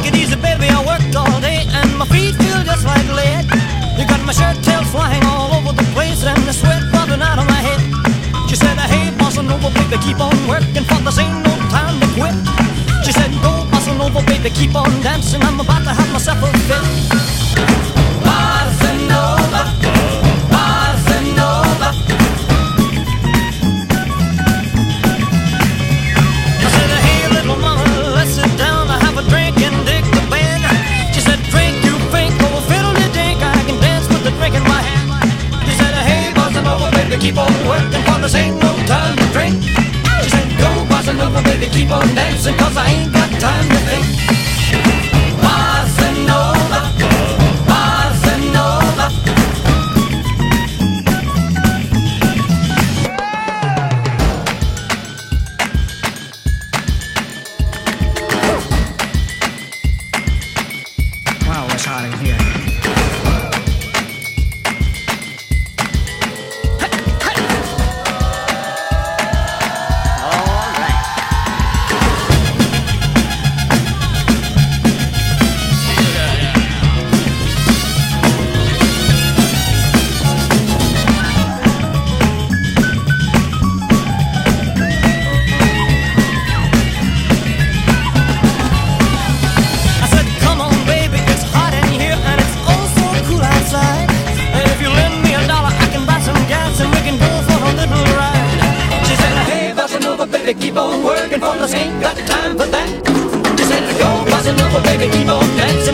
Take it easy, baby, I worked all day and my feet feel just like lead. You got my shirt tail flying all over the place and the sweat falling out of my head. She said, hey, bossa nova, baby, keep on working for this ain't no time to quit. She said, go, bossa nova, baby, keep on dancing. I'm about to have myself a fit. keep on working for this ain't no time to drink. She said, go bossa nova, baby, keep on dancing, cause I ain't got time to think. baby, keep on working for the same. got time for that. Just let it go, bossa nova, baby, keep on dancing.